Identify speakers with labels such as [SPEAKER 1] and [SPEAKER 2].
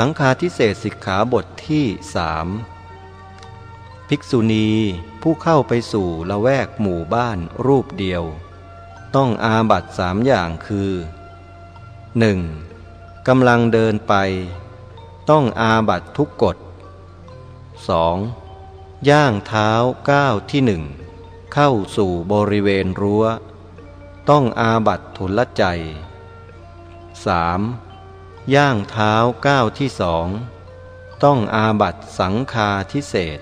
[SPEAKER 1] สังฆาทิเศษสิกขาบทที่สามภิกษุณีผู้เข้าไปสู่ละแวกหมู่บ้านรูปเดียว ต้องอาบัตสามอย่างคือ 1. กำลังเดินไป ต้องอาบัตทุกกฎ 2. ย่างเท้าก้าวที่หนึ่งเข้าสู่บริเวณรั้ว ต้องอาบัตทุลใจ 3. ย่างเท้าก้าวที่สอง ต้องอาบัตสังคาทิเศษ